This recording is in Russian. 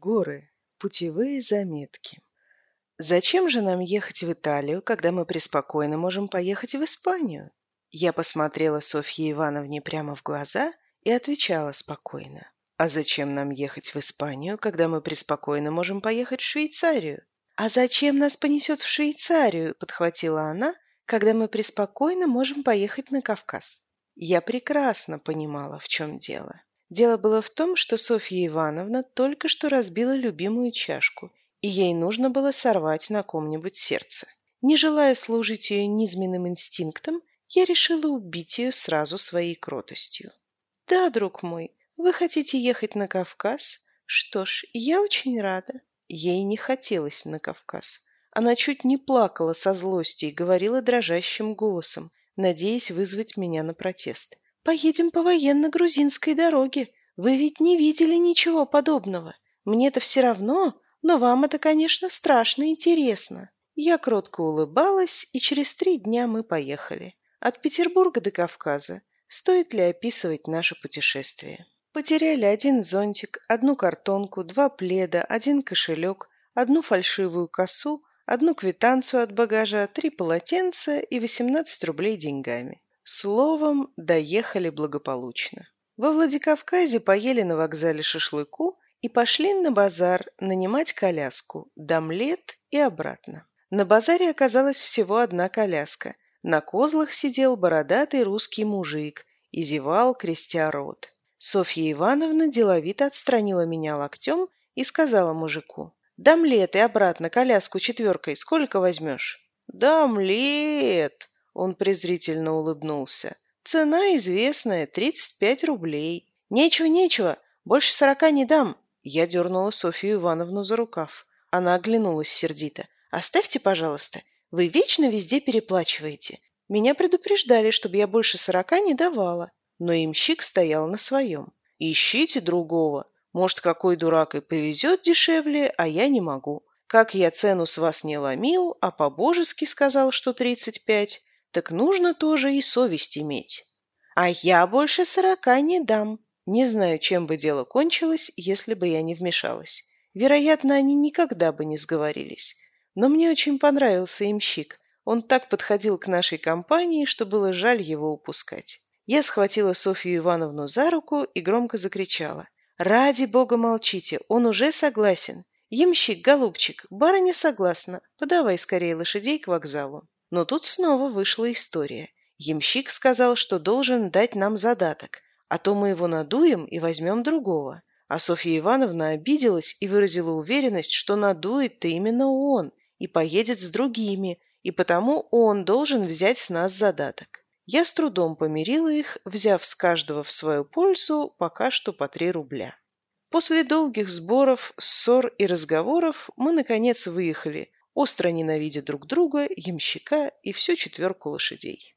Горы. Путевые заметки. Зачем же нам ехать в Италию, когда мы преспокойно можем поехать в Испанию? Я посмотрела Софье Ивановне прямо в глаза и отвечала спокойно. А зачем нам ехать в Испанию, когда мы преспокойно можем поехать в Швейцарию? А зачем нас понесет в Швейцарию, подхватила она, когда мы преспокойно можем поехать на Кавказ? Я прекрасно понимала, в чем дело. Дело было в том, что Софья Ивановна только что разбила любимую чашку, и ей нужно было сорвать на ком-нибудь сердце. Не желая служить ее низменным инстинктам, я решила убить ее сразу своей кротостью. «Да, друг мой, вы хотите ехать на Кавказ? Что ж, я очень рада». Ей не хотелось на Кавказ. Она чуть не плакала со злости и говорила дрожащим голосом, надеясь вызвать меня на протест. Поедем по военно-грузинской дороге. Вы ведь не видели ничего подобного. Мне-то все равно, но вам это, конечно, страшно интересно. Я кротко улыбалась, и через три дня мы поехали. От Петербурга до Кавказа. Стоит ли описывать наше путешествие? Потеряли один зонтик, одну картонку, два пледа, один кошелек, одну фальшивую косу, одну квитанцию от багажа, три полотенца и 18 рублей деньгами. Словом, доехали благополучно. Во Владикавказе поели на вокзале шашлыку и пошли на базар нанимать коляску, домлет и обратно. На базаре оказалась всего одна коляска. На козлах сидел бородатый русский мужик и зевал, крестя рот. Софья Ивановна деловито отстранила меня локтем и сказала мужику, «Домлет и обратно коляску четверкой сколько возьмешь?» «Домлет!» Он презрительно улыбнулся. «Цена известная, тридцать пять рублей». «Нечего, нечего, больше сорока не дам». Я дернула Софью Ивановну за рукав. Она оглянулась сердито. «Оставьте, пожалуйста. Вы вечно везде переплачиваете. Меня предупреждали, чтобы я больше сорока не давала». Но имщик стоял на своем. «Ищите другого. Может, какой дурак и повезет дешевле, а я не могу. Как я цену с вас не ломил, а по-божески сказал, что тридцать пять, так нужно тоже и совесть иметь. А я больше сорока не дам. Не знаю, чем бы дело кончилось, если бы я не вмешалась. Вероятно, они никогда бы не сговорились. Но мне очень понравился имщик. Он так подходил к нашей компании, что было жаль его упускать. Я схватила Софью Ивановну за руку и громко закричала. «Ради бога молчите, он уже согласен. Ямщик, голубчик, барыня согласна. Подавай скорее лошадей к вокзалу». Но тут снова вышла история. Ямщик сказал, что должен дать нам задаток, а то мы его надуем и возьмем другого. А Софья Ивановна обиделась и выразила уверенность, что надует-то именно он и поедет с другими, и потому он должен взять с нас задаток. Я с трудом помирила их, взяв с каждого в свою пользу пока что по три рубля. После долгих сборов, ссор и разговоров мы, наконец, выехали, остро ненавидя друг друга, ямщика и всю четверку лошадей.